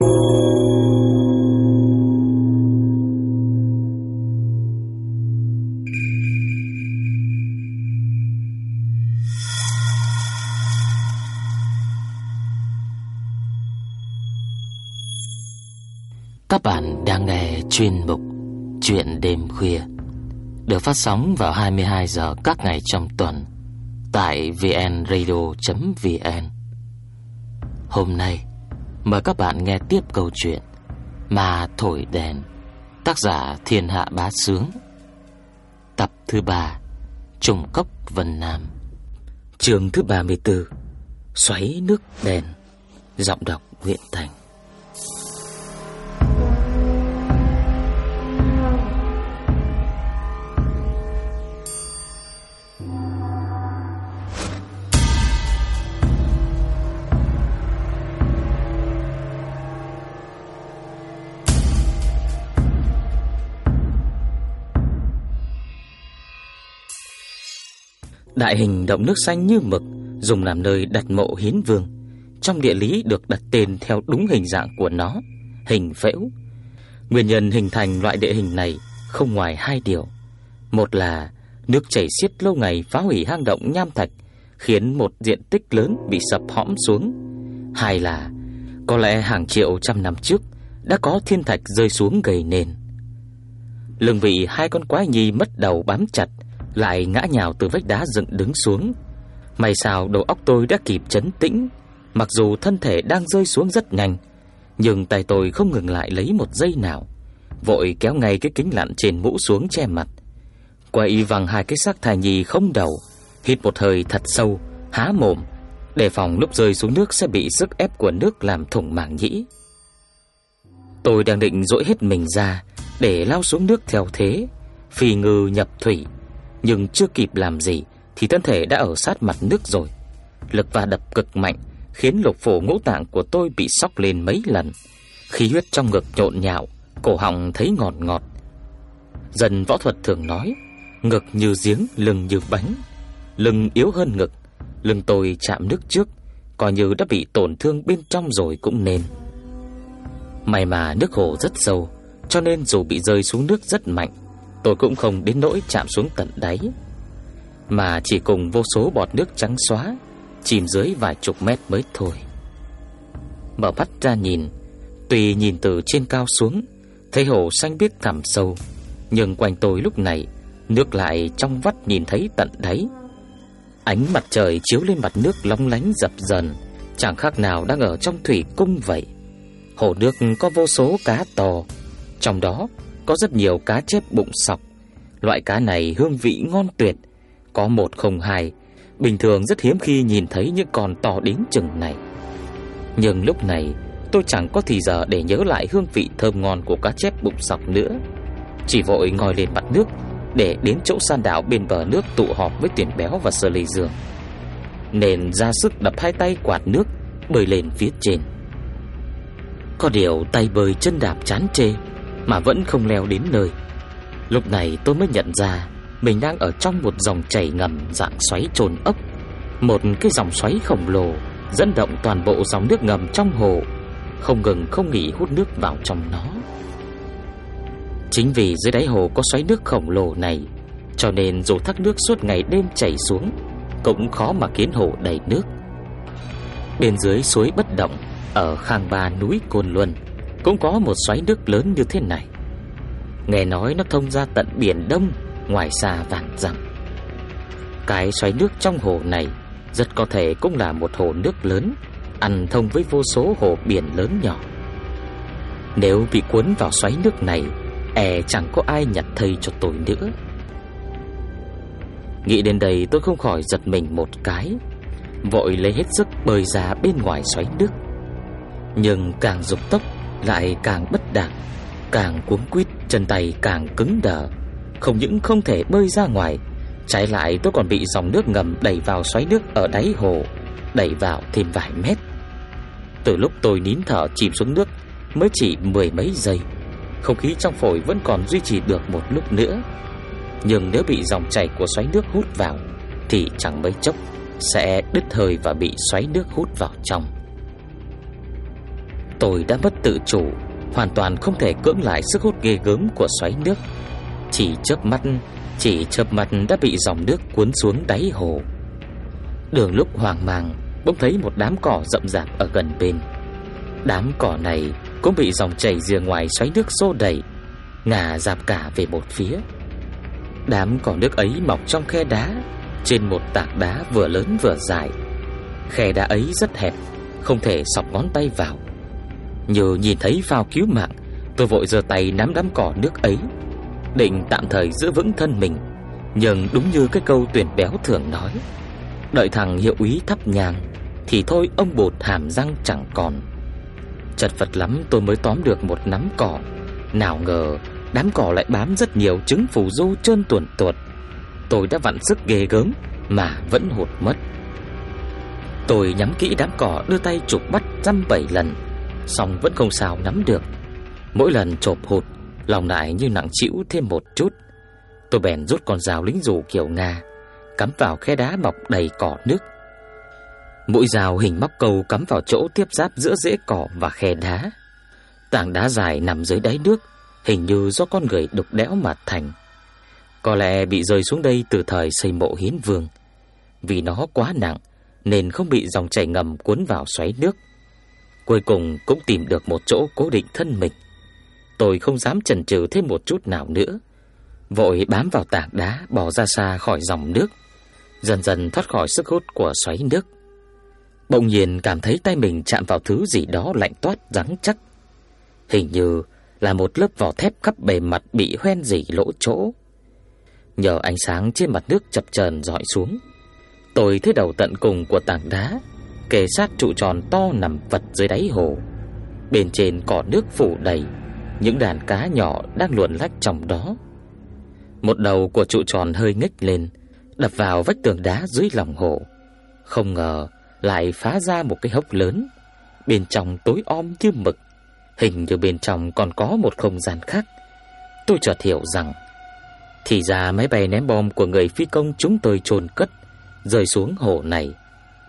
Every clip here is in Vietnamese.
Các bạn đang nghe chuyên mục Chuyện đêm khuya, được phát sóng vào 22 giờ các ngày trong tuần tại vnradio.vn. Hôm nay mời các bạn nghe tiếp câu chuyện Mà thổi đèn, tác giả Thiên Hạ Bá Sướng. Tập thứ 3, Trùng cốc Vân Nam. Chương thứ 34, Xoáy nước đèn. Giọng đọc Nguyễn Thành. Đại hình động nước xanh như mực dùng làm nơi đặt mộ hiến vương. Trong địa lý được đặt tên theo đúng hình dạng của nó, hình phễu. Nguyên nhân hình thành loại địa hình này không ngoài hai điều. Một là nước chảy xiết lâu ngày phá hủy hang động nham thạch, khiến một diện tích lớn bị sập hõm xuống. Hai là có lẽ hàng triệu trăm năm trước đã có thiên thạch rơi xuống gầy nền. Lưng vị hai con quái nhi mất đầu bám chặt lại ngã nhào từ vách đá dựng đứng xuống. May sao đầu óc tôi đã kịp chấn tĩnh, mặc dù thân thể đang rơi xuống rất nhanh, nhưng tay tôi không ngừng lại lấy một giây nào, vội kéo ngay cái kính lặn trên mũ xuống che mặt. Quay vằng hai cái xác thai nhi không đầu, hít một hơi thật sâu, há mồm, đề phòng lúc rơi xuống nước sẽ bị sức ép của nước làm thủng màng nhĩ. Tôi đang định dỗi hết mình ra để lao xuống nước theo thế, phi ngư nhập thủy, nhưng chưa kịp làm gì thì thân thể đã ở sát mặt nước rồi. Lực va đập cực mạnh khiến lục phủ ngũ tạng của tôi bị sóc lên mấy lần. Khí huyết trong ngực nhộn nhạo, cổ họng thấy ngọt ngọt. dần võ thuật thường nói, ngực như giếng, lưng như bánh. Lưng yếu hơn ngực, lưng tôi chạm nước trước, coi như đã bị tổn thương bên trong rồi cũng nên. May mà nước hồ rất sâu, cho nên dù bị rơi xuống nước rất mạnh, tôi cũng không đến nỗi chạm xuống tận đáy, mà chỉ cùng vô số bọt nước trắng xóa chìm dưới vài chục mét mới thôi. Mở mắt ra nhìn, tuy nhìn từ trên cao xuống, thấy hồ xanh biếc thẳm sâu, nhưng quanh tôi lúc này nước lại trong vắt nhìn thấy tận đáy. Ánh mặt trời chiếu lên mặt nước long lánh dập dần, chẳng khác nào đang ở trong thủy cung vậy. Hồ nước có vô số cá to, trong đó có rất nhiều cá chép bụng sọc. Loại cá này hương vị ngon tuyệt, có một không hai, bình thường rất hiếm khi nhìn thấy những con to đến chừng này. Nhưng lúc này, tôi chẳng có thì giờ để nhớ lại hương vị thơm ngon của cá chép bụng sọc nữa. Chỉ vội ngồi lên mặt nước để đến chỗ san đảo bên bờ nước tụ họp với Tiền Béo và Sơ Lê Dương. Nên ra sức đập hai tay quạt nước bơi lên phía trên. Có điều tay bơi chân đạp chán chê mà vẫn không leo đến nơi. Lúc này tôi mới nhận ra mình đang ở trong một dòng chảy ngầm dạng xoáy trồn ốc, một cái dòng xoáy khổng lồ dẫn động toàn bộ dòng nước ngầm trong hồ, không ngừng không nghỉ hút nước vào trong nó. Chính vì dưới đáy hồ có xoáy nước khổng lồ này, cho nên dù thác nước suốt ngày đêm chảy xuống, cũng khó mà khiến hồ đầy nước. Bên dưới suối bất động ở Khang Ba núi Côn Luân cũng có một xoáy nước lớn như thế này. Nghe nói nó thông ra tận biển Đông, ngoài xa vạn dặm. Cái xoáy nước trong hồ này rất có thể cũng là một hồ nước lớn, ăn thông với vô số hồ biển lớn nhỏ. Nếu bị cuốn vào xoáy nước này, e chẳng có ai nhặt thầy cho tôi nữa. Nghĩ đến đây tôi không khỏi giật mình một cái, vội lấy hết sức bơi ra bên ngoài xoáy nước. Nhưng càng dục tốc lại càng bất đạt, càng cuống quýt, chân tay càng cứng đờ, không những không thể bơi ra ngoài, trái lại tôi còn bị dòng nước ngầm đẩy vào xoáy nước ở đáy hồ, đẩy vào thêm vài mét. Từ lúc tôi nín thở chìm xuống nước mới chỉ mười mấy giây, không khí trong phổi vẫn còn duy trì được một lúc nữa. Nhưng nếu bị dòng chảy của xoáy nước hút vào thì chẳng mấy chốc sẽ đứt hơi và bị xoáy nước hút vào trong. Tôi đã mất tự chủ, Hoàn toàn không thể cưỡng lại sức hút ghê gớm của xoáy nước. Chỉ chớp mắt, Chỉ chớp mắt đã bị dòng nước cuốn xuống đáy hồ. Đường lúc hoang mang, Bỗng thấy một đám cỏ rậm rạp ở gần bên. Đám cỏ này cũng bị dòng chảy rìa ngoài xoáy nước xô đẩy, Ngả dạp cả về một phía. Đám cỏ nước ấy mọc trong khe đá, Trên một tảng đá vừa lớn vừa dài. Khe đá ấy rất hẹp, Không thể sọc ngón tay vào. Như nhìn thấy phao cứu mạng, Tôi vội giơ tay nắm đám cỏ nước ấy, Định tạm thời giữ vững thân mình, Nhưng đúng như cái câu tuyển béo thường nói, Đợi thằng hiệu úy thắp nhang Thì thôi ông bột hàm răng chẳng còn. Chật vật lắm tôi mới tóm được một nắm cỏ. Nào ngờ, Đám cỏ lại bám rất nhiều trứng phù du trơn tuồn tuột. Tôi đã vặn sức ghê gớm Mà vẫn hụt mất. Tôi nhắm kỹ đám cỏ đưa tay chụp bắt dăm bảy lần. Xong vẫn không sao nắm được. Mỗi lần chộp hụt, Lòng lại như nặng chịu thêm một chút. Tôi bèn rút con dao lính dù kiểu Nga, Cắm vào khe đá mọc đầy cỏ nước. Mũi dao hình móc câu cắm vào chỗ tiếp giáp giữa rễ cỏ và khe đá. Tảng đá dài nằm dưới đáy nước, Hình như do con người đục đẽo mà thành. Có lẽ bị rơi xuống đây từ thời xây mộ hiến vương. Vì nó quá nặng, Nên không bị dòng chảy ngầm cuốn vào xoáy nước. Cuối cùng cũng tìm được một chỗ cố định thân mình. Tôi không dám chần chừ thêm một chút nào nữa. Vội bám vào tảng đá bỏ ra xa khỏi dòng nước. Dần dần thoát khỏi sức hút của xoáy nước. Bỗng nhiên cảm thấy tay mình chạm vào thứ gì đó lạnh toát rắn chắc. Hình như là một lớp vỏ thép khắp bề mặt bị hoen rỉ lỗ chỗ. Nhờ ánh sáng trên mặt nước chập chờn dọi xuống, tôi thấy đầu tận cùng của tảng đá kề sát trụ tròn to nằm vật dưới đáy hồ. Bên trên cỏ nước phủ đầy, những đàn cá nhỏ đang luồn lách trong đó. Một đầu của trụ tròn hơi nghếch lên, đập vào vách tường đá dưới lòng hồ. Không ngờ lại phá ra một cái hốc lớn, bên trong tối om như mực. Hình như bên trong còn có một không gian khác Tôi chợt hiểu rằng Thì ra máy bay ném bom của người phi công chúng tôi chôn cất Rơi xuống hồ này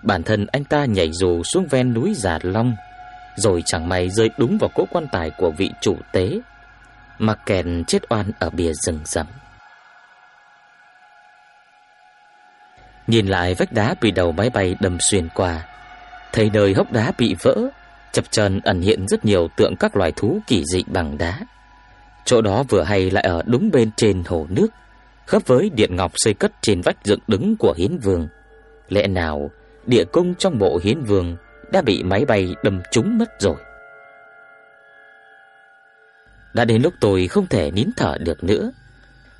Bản thân anh ta nhảy dù xuống ven núi Già Long Rồi chẳng may rơi đúng vào cỗ quan tài của vị chủ tế Mặc kèn chết oan ở bìa rừng rậm Nhìn lại vách đá bị đầu máy bay đâm xuyên qua Thấy nơi hốc đá bị vỡ Chập chờn ẩn hiện rất nhiều tượng các loài thú kỳ dị bằng đá. Chỗ đó vừa hay lại ở đúng bên trên hồ nước, khớp với điện ngọc xây cất trên vách dựng đứng của Hiến Vương. Lẽ nào địa cung trong bộ Hiến Vương đã bị máy bay đâm trúng mất rồi? Đã đến lúc tôi không thể nín thở được nữa,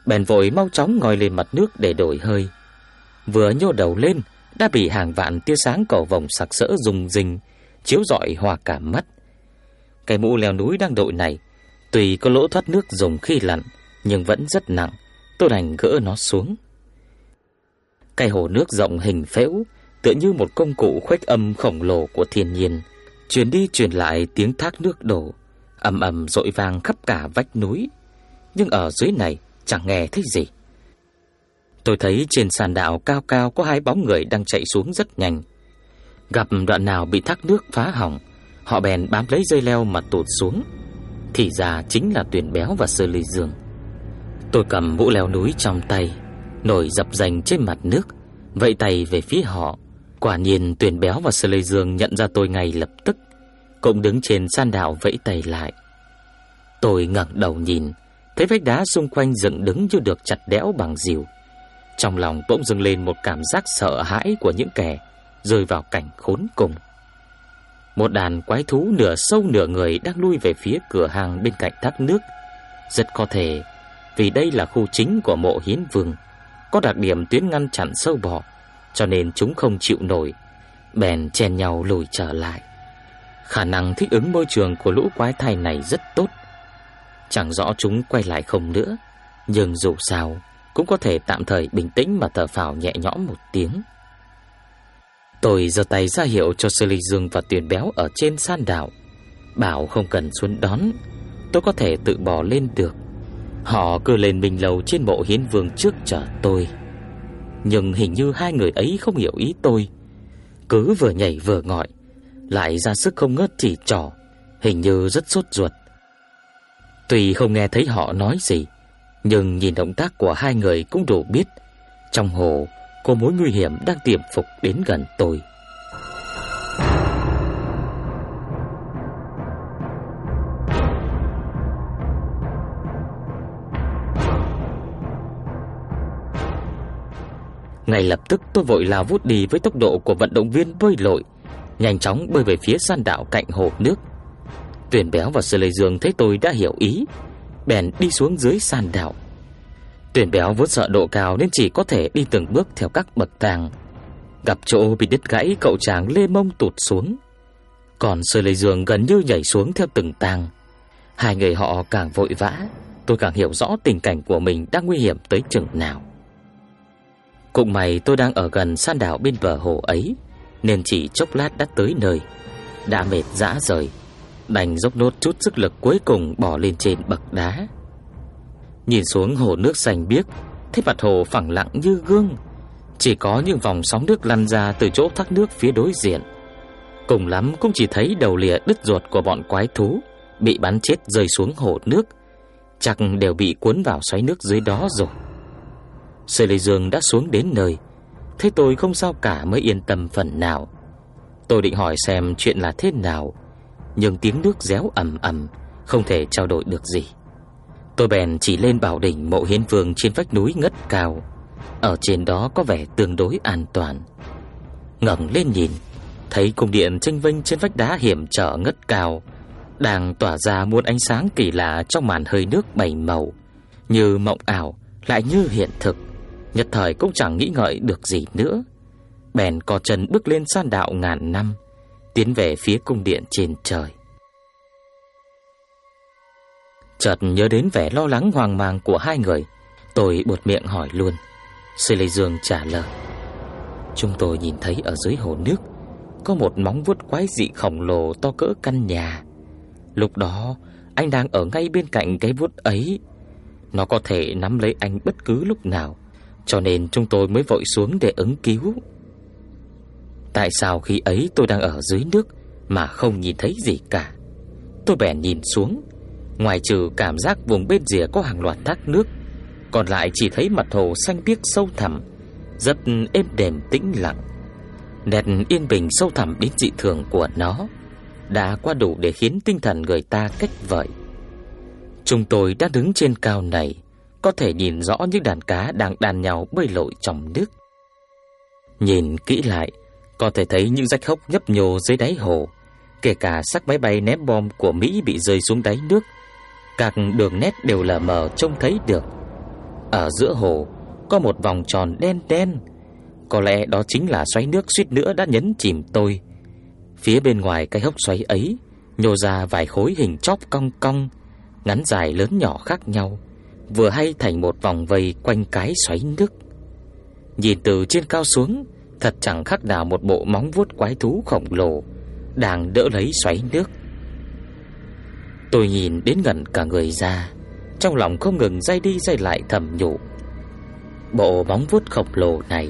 bèn vội mau chóng ngồi lên mặt nước để đổi hơi. Vừa nhô đầu lên đã bị hàng vạn tia sáng cầu vồng sặc sỡ rùng rinh chiếu rọi hòa cả mắt. Cái mũ leo núi đang đội này, tùy có lỗ thoát nước dùng khi lặn, nhưng vẫn rất nặng, tôi đành gỡ nó xuống. Cái hồ nước rộng hình phễu, tựa như một công cụ khuếch âm khổng lồ của thiên nhiên, truyền đi truyền lại tiếng thác nước đổ, ầm ầm dội vang khắp cả vách núi, nhưng ở dưới này chẳng nghe thấy gì. Tôi thấy trên sàn đạo cao cao có hai bóng người đang chạy xuống rất nhanh. Gặp đoạn nào bị thác nước phá hỏng Họ bèn bám lấy dây leo mà tụt xuống Thì ra chính là tuyển béo và sơ ly dương Tôi cầm mũ leo núi trong tay Nổi dập dành trên mặt nước Vẫy tay về phía họ Quả nhiên tuyển béo và sơ lê dương nhận ra tôi ngay lập tức Cũng đứng trên san đảo vẫy tay lại Tôi ngẩng đầu nhìn Thấy vách đá xung quanh dựng đứng như được chặt đẽo bằng dìu Trong lòng bỗng dâng lên một cảm giác sợ hãi của những kẻ rơi vào cảnh khốn cùng. Một đàn quái thú nửa sâu nửa người đang lui về phía cửa hàng bên cạnh thác nước. Rất có thể vì đây là khu chính của mộ hiến vương, có đặc điểm tuyến ngăn chặn sâu bọ, cho nên chúng không chịu nổi, bèn chen nhau lùi trở lại. Khả năng thích ứng môi trường của lũ quái thai này rất tốt. Chẳng rõ chúng quay lại không nữa, nhưng dù sao cũng có thể tạm thời bình tĩnh mà thở phào nhẹ nhõm một tiếng. Tôi giơ tay ra hiệu cho Sư Ly Dương và Tuyền Béo ở trên san đảo, bảo không cần xuống đón, tôi có thể tự bò lên được. Họ cứ lên mình lầu trên mộ hiến vương trước chờ tôi. Nhưng hình như hai người ấy không hiểu ý tôi, cứ vừa nhảy vừa gọi, lại ra sức không ngớt chỉ trỏ, hình như rất sốt ruột. Tuy không nghe thấy họ nói gì, nhưng nhìn động tác của hai người cũng đủ biết trong hồ có mối nguy hiểm đang tiềm phục đến gần tôi. Ngay lập tức tôi vội lao vút đi với tốc độ của vận động viên bơi lội, nhanh chóng bơi về phía san đảo cạnh hồ nước. Tuyển béo và Sơ Lê Dương thấy tôi đã hiểu ý, bèn đi xuống dưới san đảo. Tuyển béo vốn sợ độ cao nên chỉ có thể đi từng bước theo các bậc thang. Gặp chỗ bị đứt gãy cậu chàng lê mông tụt xuống. Còn Sơ Lê Dương gần như nhảy xuống theo từng tang. Hai người họ càng vội vã, tôi càng hiểu rõ tình cảnh của mình đang nguy hiểm tới chừng nào. Cũng may tôi đang ở gần san đảo bên bờ hồ ấy, nên chỉ chốc lát đã tới nơi. Đã mệt dã rời, đành dốc nốt chút sức lực cuối cùng bỏ lên trên bậc đá. Nhìn xuống hồ nước xanh biếc, thấy mặt hồ phẳng lặng như gương, chỉ có những vòng sóng nước lăn ra từ chỗ thác nước phía đối diện. Cùng lắm cũng chỉ thấy đầu lìa đứt ruột của bọn quái thú bị bắn chết rơi xuống hồ nước, chắc đều bị cuốn vào xoáy nước dưới đó rồi. Sư Lê Dương đã xuống đến nơi, thấy tôi không sao cả mới yên tâm phần nào. Tôi định hỏi xem chuyện là thế nào, nhưng tiếng nước réo ầm ầm, không thể trao đổi được gì. Tôi bèn chỉ lên bảo đỉnh mộ hiến vương trên vách núi ngất cao, ở trên đó có vẻ tương đối an toàn. Ngẩng lên nhìn, thấy cung điện tranh vinh trên vách đá hiểm trở ngất cao, đang tỏa ra muôn ánh sáng kỳ lạ trong màn hơi nước bảy màu, như mộng ảo lại như hiện thực. Nhất thời cũng chẳng nghĩ ngợi được gì nữa. Bèn co chân bước lên san đạo ngàn năm, Tiến về phía cung điện trên trời. Chợt nhớ đến vẻ lo lắng hoang mang của hai người, Tôi buột miệng hỏi luôn. Sư Lê Dương trả lời, Chúng tôi nhìn thấy ở dưới hồ nước, Có một móng vuốt quái dị khổng lồ to cỡ căn nhà. Lúc đó, anh đang ở ngay bên cạnh cái vuốt ấy. Nó có thể nắm lấy anh bất cứ lúc nào cho nên chúng tôi mới vội xuống để ứng cứu. Tại sao khi ấy tôi đang ở dưới nước Mà không nhìn thấy gì cả? Tôi bèn nhìn xuống. Ngoài trừ cảm giác vùng bên rìa có hàng loạt thác nước, Còn lại chỉ thấy mặt hồ xanh biếc sâu thẳm, Rất êm đềm tĩnh lặng. Nét yên bình sâu thẳm đến dị thường của nó Đã qua đủ để khiến tinh thần người ta cách vợi. Chúng tôi đã đứng trên cao này có thể nhìn rõ những đàn cá đang đàn nhau bơi lội trong nước. Nhìn kỹ lại, có thể thấy những rách hốc nhấp nhô dưới đáy hồ, kể cả xác máy bay ném bom của Mỹ bị rơi xuống đáy nước, các đường nét đều là mờ trông thấy được. Ở giữa hồ có một vòng tròn đen đen, có lẽ đó chính là xoáy nước suýt nữa đã nhấn chìm tôi. Phía bên ngoài cái hốc xoáy ấy nhô ra vài khối hình chóp cong cong, ngắn dài lớn nhỏ khác nhau vừa hay thành một vòng vây quanh cái xoáy nước. Nhìn từ trên cao xuống, thật chẳng khác nào một bộ móng vuốt quái thú khổng lồ đang đỡ lấy xoáy nước. Tôi nhìn đến gần cả người ra, trong lòng không ngừng day đi day lại thầm nhủ. Bộ móng vuốt khổng lồ này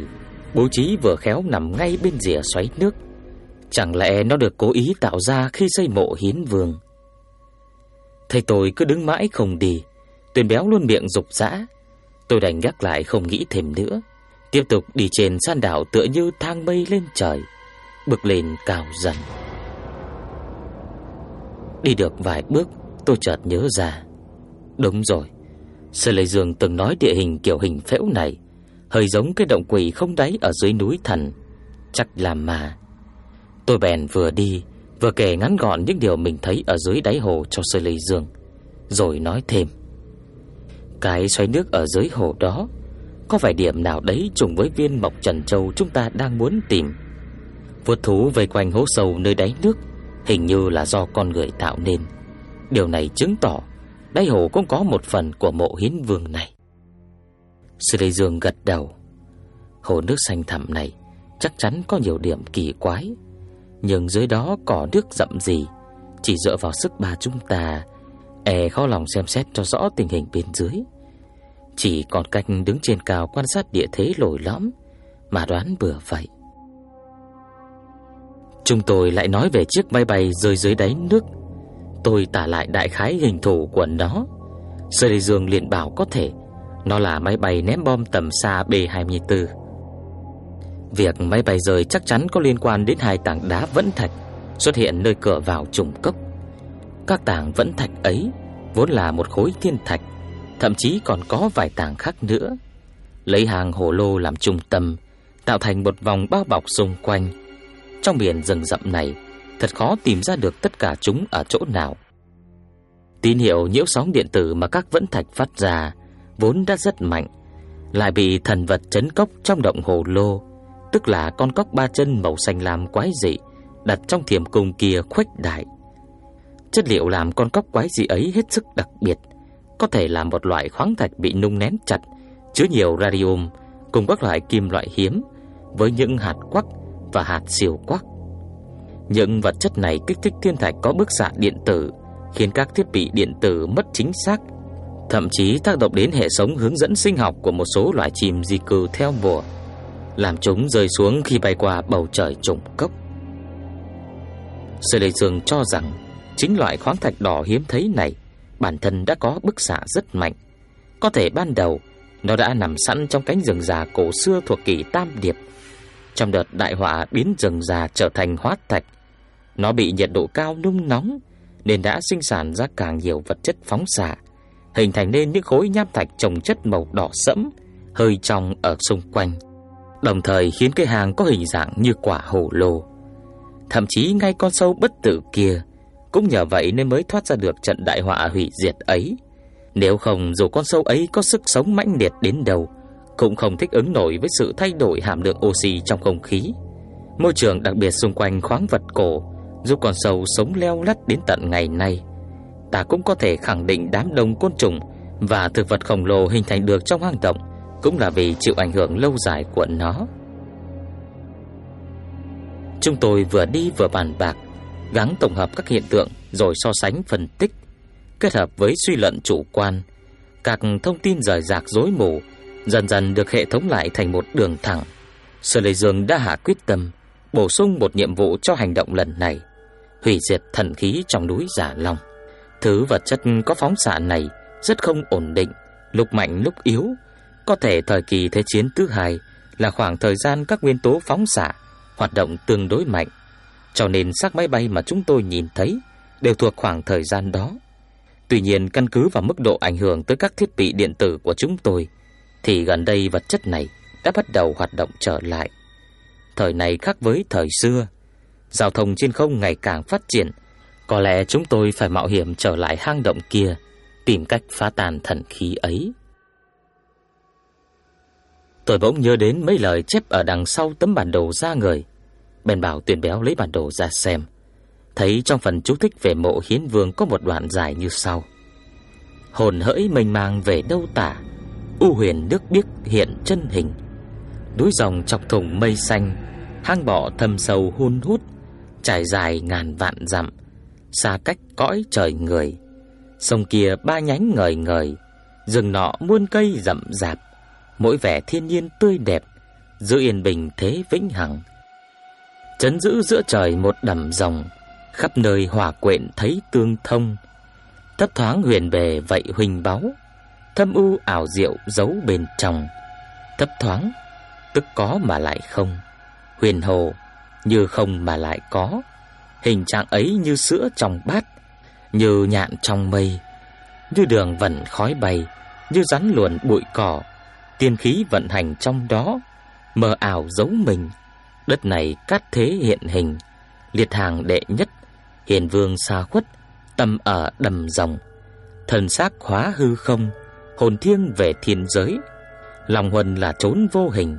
bố trí vừa khéo nằm ngay bên rìa xoáy nước. Chẳng lẽ nó được cố ý tạo ra khi xây mộ hiến vương? Thầy tôi cứ đứng mãi không đi, Tuyền béo luôn miệng rục rã, Tôi đành gác lại không nghĩ thêm nữa, tiếp tục đi trên san đảo tựa như thang mây lên trời, bực lên cao dần. Đi được vài bước, tôi chợt nhớ ra. Đúng rồi, Sơ Lê Dương từng nói địa hình kiểu hình phễu này hơi giống cái động quỷ không đáy ở dưới núi thần, chắc là mà. Tôi bèn vừa đi, vừa kể ngắn gọn những điều mình thấy ở dưới đáy hồ cho Sơ Lê Dương, rồi nói thêm. Cái xoáy nước ở dưới hồ đó. Có phải điểm nào đấy trùng với viên mộc trần châu chúng ta đang muốn tìm. Vượt thú vây quanh hố sâu nơi đáy nước, Hình như là do con người tạo nên. Điều này chứng tỏ Đáy hồ cũng có một phần của mộ hiến vương này. Sư Lê Dương gật đầu. Hồ nước xanh thẳm này Chắc chắn có nhiều điểm kỳ quái, Nhưng dưới đó cỏ nước rậm gì Chỉ dựa vào sức ba chúng ta E khó lòng xem xét cho rõ tình hình bên dưới Chỉ còn cách đứng trên cao quan sát địa thế lồi lõm Mà đoán bừa vậy Chúng tôi lại nói về chiếc máy bay rơi dưới đáy nước tôi tả lại đại khái hình thù của nó. Sơ Lê Dương liền bảo có thể, nó là máy bay ném bom tầm xa B-24. Việc máy bay rơi chắc chắn có liên quan đến hai tảng đá vẫn thạch xuất hiện nơi cửa vào trùng cốc. Các tảng vẫn thạch ấy vốn là một khối thiên thạch, thậm chí còn có vài tảng khác nữa. Lấy hàng hồ lô làm trung tâm, tạo thành một vòng bao bọc xung quanh. Trong biển rừng rậm này, thật khó tìm ra được tất cả chúng ở chỗ nào. Tín hiệu nhiễu sóng điện tử mà các vẫn thạch phát ra vốn đã rất mạnh, lại bị thần vật chấn cốc trong động hồ lô, tức là con cốc ba chân màu xanh lam quái dị đặt trong thiềm cung kia khuếch đại. Chất liệu làm con cốc quái dị ấy hết sức đặc biệt, có thể là một loại khoáng thạch bị nung nén chặt, chứa nhiều radium cùng các loại kim loại hiếm với những hạt quắc và hạt siêu quắc. Những vật chất này kích thích thiên thạch có bức xạ điện tử, khiến các thiết bị điện tử mất chính xác, thậm chí tác động đến hệ thống hướng dẫn sinh học của một số loài chim di cư theo mùa, làm chúng rơi xuống khi bay qua bầu trời trùng cốc. Sư Lê Dương cho rằng chính loại khoáng thạch đỏ hiếm thấy này bản thân đã có bức xạ rất mạnh. Có thể ban đầu nó đã nằm sẵn trong cánh rừng già cổ xưa thuộc kỳ Tam Điệp. Trong đợt đại họa biến rừng già trở thành hóa thạch, nó bị nhiệt độ cao nung nóng nên đã sinh sản ra càng nhiều vật chất phóng xạ, hình thành nên những khối nham thạch trồng chất màu đỏ sẫm, hơi trong ở xung quanh, đồng thời khiến cây hàng có hình dạng như quả hồ lô. Thậm chí ngay con sâu bất tử kia cũng nhờ vậy nên mới thoát ra được trận đại họa hủy diệt ấy. Nếu không dù con sâu ấy có sức sống mãnh liệt đến đâu, cũng không thích ứng nổi với sự thay đổi hàm lượng oxy trong không khí. Môi trường đặc biệt xung quanh khoáng vật cổ giúp con sâu sống leo lắt đến tận ngày nay. Ta cũng có thể khẳng định đám đông côn trùng và thực vật khổng lồ hình thành được trong hang động cũng là vì chịu ảnh hưởng lâu dài của nó. Chúng tôi vừa đi vừa bàn bạc, gắng tổng hợp các hiện tượng rồi so sánh phân tích, kết hợp với suy luận chủ quan, các thông tin rời rạc rối mù dần dần được hệ thống lại thành một đường thẳng. Sở Lệ Dương đã hạ quyết tâm bổ sung một nhiệm vụ cho hành động lần này, hủy diệt thần khí trong núi Giả Long. Thứ vật chất có phóng xạ này rất không ổn định, lúc mạnh lúc yếu, có thể thời kỳ thế chiến thứ hai là khoảng thời gian các nguyên tố phóng xạ hoạt động tương đối mạnh, cho nên xác máy bay mà chúng tôi nhìn thấy đều thuộc khoảng thời gian đó. Tuy nhiên căn cứ vào mức độ ảnh hưởng tới các thiết bị điện tử của chúng tôi thì gần đây vật chất này đã bắt đầu hoạt động trở lại. Thời này khác với thời xưa, giao thông trên không ngày càng phát triển, có lẽ chúng tôi phải mạo hiểm trở lại hang động kia, tìm cách phá tan thần khí ấy. Tôi bỗng nhớ đến mấy lời chép ở đằng sau tấm bản đồ ra người. Bèn bảo tuyển béo lấy bản đồ ra xem. Thấy trong phần chú thích về mộ hiến vương có một đoạn dài như sau. Hồn hỡi mênh mang về đâu tả, u huyền nước biếc hiện chân hình. Núi rồng chọc thủng mây xanh, hang bọ thâm sâu hun hút, trải dài ngàn vạn dặm, xa cách cõi trời người. Sông kia ba nhánh ngời ngời, rừng nọ muôn cây rậm rạp, mỗi vẻ thiên nhiên tươi đẹp, giữ yên bình thế vĩnh hằng. Chấn giữ giữa trời một đầm rồng, khắp nơi hòa quyện thấy tương thông. Thấp thoáng huyền bề vậy huỳnh báu, thâm u ảo diệu giấu bên trong. Thấp thoáng, tức có mà lại không. Huyền hồ, như không mà lại có. Hình trạng ấy như sữa trong bát, như nhạn trong mây, như đường vẩn khói bay, như rắn luồn bụi cỏ, tiên khí vận hành trong đó, mờ ảo giấu mình. Đất này cát thế hiện hình, liệt hàng đệ nhất, hiền vương xa khuất, tâm ở đầm rồng. Thần xác khóa hư không, hồn thiêng về thiên giới. Lòng huân là trốn vô hình,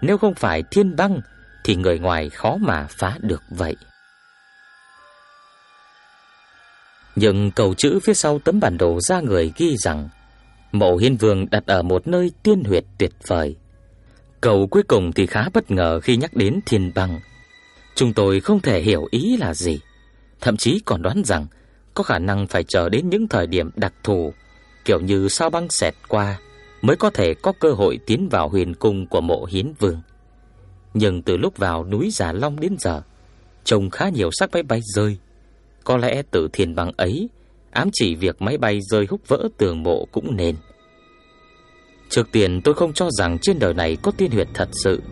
nếu không phải thiên băng thì người ngoài khó mà phá được vậy. Nhưng cầu chữ phía sau tấm bản đồ ra người ghi rằng Mộ Hiên Vương đặt ở một nơi tiên huyệt tuyệt vời. Cầu cuối cùng thì khá bất ngờ khi nhắc đến thiên băng. Chúng tôi không thể hiểu ý là gì, thậm chí còn đoán rằng có khả năng phải chờ đến những thời điểm đặc thù, kiểu như sao băng xẹt qua mới có thể có cơ hội tiến vào huyền cung của Mộ Hiến Vương. Nhưng từ lúc vào núi Già Long đến giờ, trông khá nhiều xác máy bay rơi, Có lẽ từ thiên băng ấy ám chỉ việc máy bay rơi húc vỡ tường mộ cũng nên. Trước tiên tôi không cho rằng trên đời này có tiên huyệt thật sự,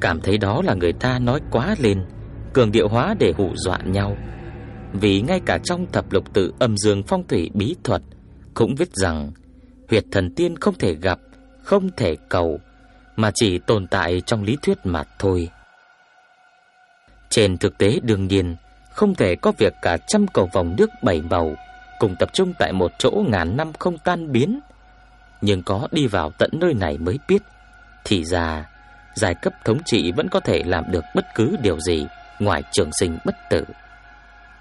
cảm thấy đó là người ta nói quá lên, cường điệu hóa để hù dọa nhau. Vì ngay cả trong thập lục tự âm dương phong thủy bí thuật cũng viết rằng huyệt thần tiên không thể gặp, không thể cầu, mà chỉ tồn tại trong lý thuyết mà thôi. Trên thực tế đương nhiên không thể có việc cả trăm cầu vòng nước bảy màu cùng tập trung tại một chỗ ngàn năm không tan biến. Nhưng có đi vào tận nơi này mới biết, thì ra giai cấp thống trị vẫn có thể làm được bất cứ điều gì ngoài trường sinh bất tử.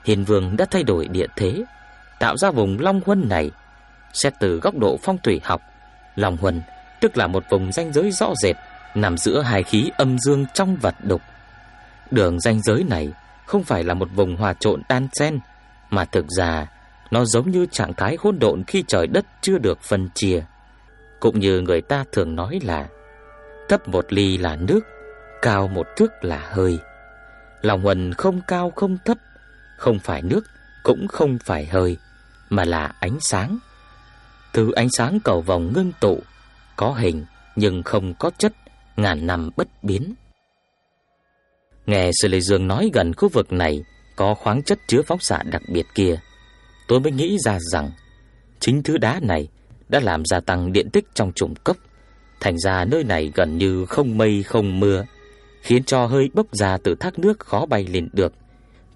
Hiền Vương đã thay đổi địa thế, tạo ra vùng Long Huân này. Xét từ góc độ phong thủy học, Long Huân tức là một vùng ranh giới rõ rệt nằm giữa hai khí âm dương trong vật đục. Đường ranh giới này không phải là một vùng hòa trộn đan xen, mà thực ra nó giống như trạng thái hỗn độn khi trời đất chưa được phân chia. Cũng như người ta thường nói là thấp một ly là nước, cao một thước là hơi. Lòng Huân không cao không thấp, không phải nước, cũng không phải hơi, mà là ánh sáng. Thứ ánh sáng cầu vòng ngưng tụ, có hình nhưng không có chất, ngàn năm bất biến. Nghe Sư Lê Dương nói gần khu vực này có khoáng chất chứa phóng xạ đặc biệt kia, tôi mới nghĩ ra rằng chính thứ đá này đã làm gia tăng điện tích trong trùng cốc, thành ra nơi này gần như không mây không mưa, khiến cho hơi bốc ra từ thác nước khó bay lên được,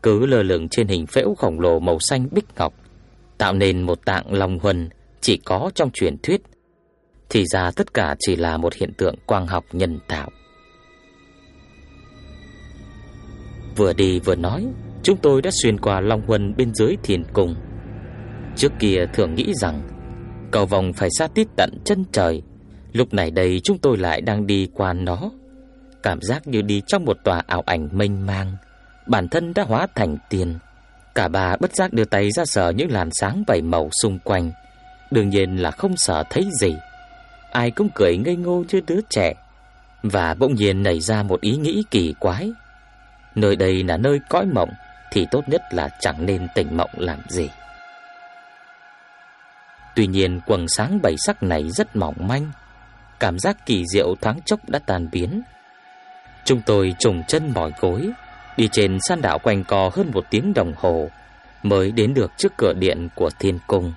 cứ lơ lửng trên hình phễu khổng lồ màu xanh bích ngọc, tạo nên một tạng long huân chỉ có trong truyền thuyết. Thì ra tất cả chỉ là một hiện tượng quang học nhân tạo. Vừa đi vừa nói, chúng tôi đã xuyên qua long huân bên dưới thiền cung. Trước kia thường nghĩ rằng cầu vòng phải xa tít tận chân trời, lúc này đây chúng tôi lại đang đi qua nó, cảm giác như đi trong một tòa ảo ảnh mênh mang, bản thân đã hóa thành tiền. Cả bà bất giác đưa tay ra sờ những làn sáng bảy màu xung quanh, đương nhiên là không sợ thấy gì. Ai cũng cười ngây ngô như đứa trẻ, và bỗng nhiên nảy ra một ý nghĩ kỳ quái. Nơi đây là nơi cõi mộng thì tốt nhất là chẳng nên tỉnh mộng làm gì. Tuy nhiên quầng sáng bảy sắc này rất mỏng manh, cảm giác kỳ diệu thoáng chốc đã tan biến. Chúng tôi trùng chân mỏi gối, đi trên san đạo quanh co hơn một tiếng đồng hồ mới đến được trước cửa điện của thiên cung.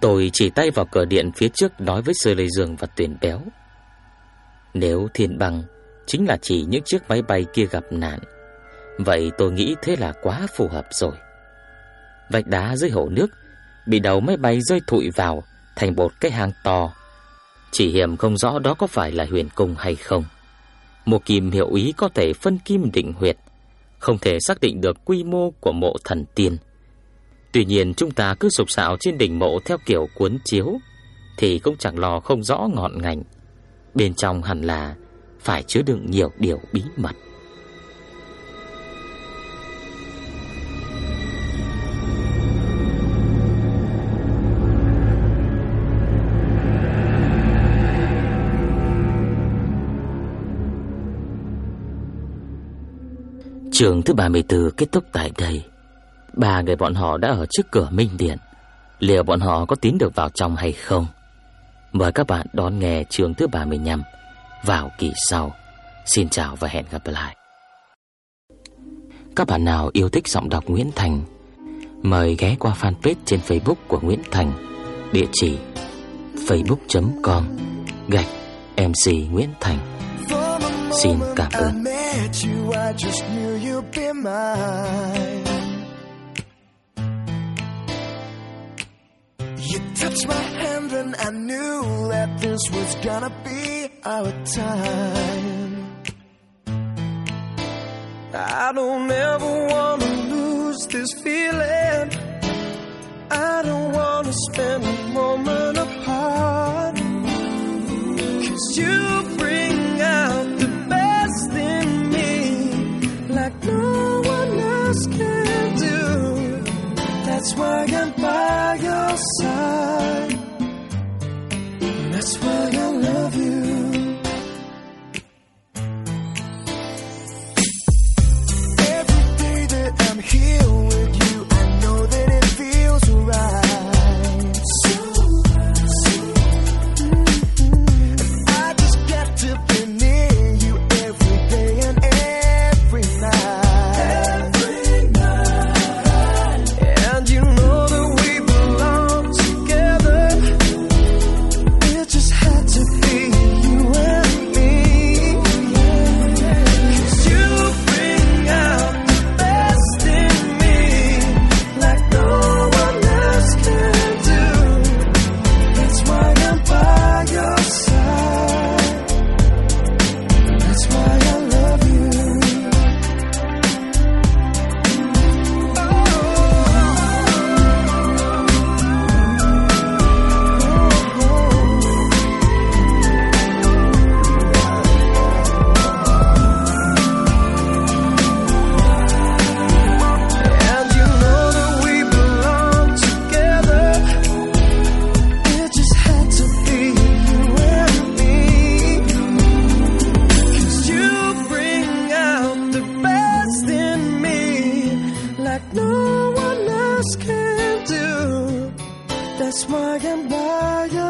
Tôi chỉ tay vào cửa điện phía trước nói với Sơ Lê Dương và Tuyển Béo. Nếu thiên băng chính là chỉ những chiếc máy bay kia gặp nạn, vậy tôi nghĩ thế là quá phù hợp rồi. Vạch đá dưới hồ nước bị đầu máy bay rơi thụi vào thành một cái hang to. Chỉ hiểm không rõ đó có phải là huyền cung hay không. Một kim hiệu ý có thể phân kim định huyệt, không thể xác định được quy mô của mộ thần tiên. Tuy nhiên chúng ta cứ sục sạo trên đỉnh mộ theo kiểu cuốn chiếu thì cũng chẳng lo không rõ ngọn ngành. Bên trong hẳn là phải chứa đựng nhiều điều bí mật. Trường thứ 34 kết thúc tại đây. Ba người bọn họ đã ở trước cửa Minh Điện. Liệu bọn họ có tiến được vào trong hay không? Mời các bạn đón nghe trường thứ 35 vào kỳ sau. Xin chào và hẹn gặp lại. Các bạn nào yêu thích giọng đọc Nguyễn Thành, mời ghé qua fanpage trên Facebook của Nguyễn Thành, địa chỉ facebook.com gạch MC Nguyễn Thành. Xin cảm ơn. You touched my hand and I knew that this was gonna be our time. I don't ever wanna lose this feeling. I don't wanna spend a moment why Mas maganda yun